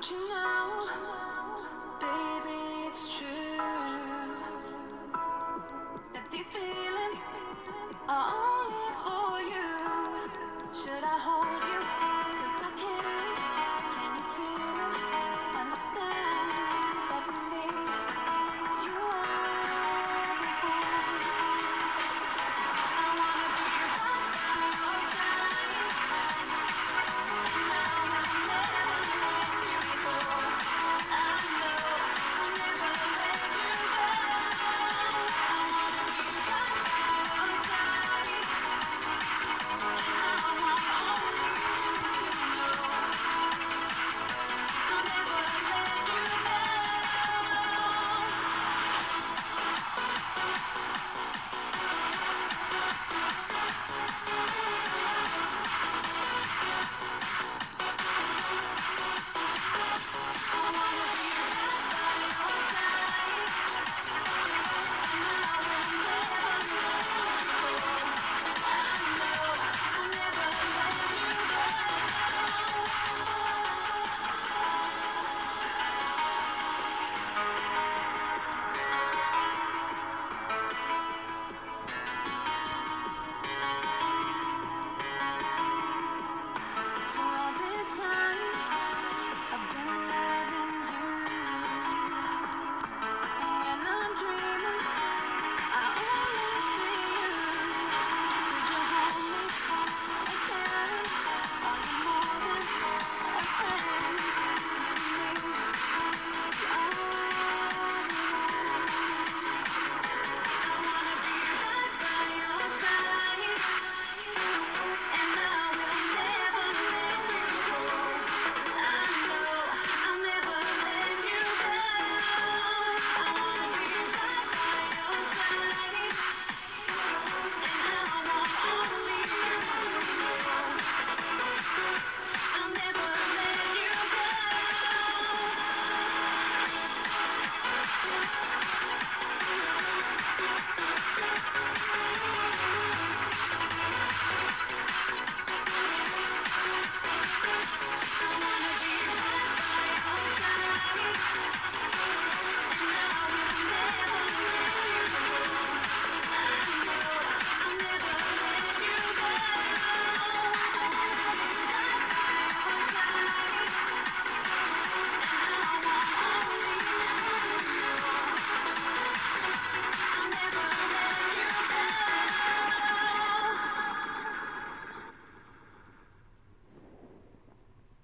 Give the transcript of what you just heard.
Don't you know, baby, it's true.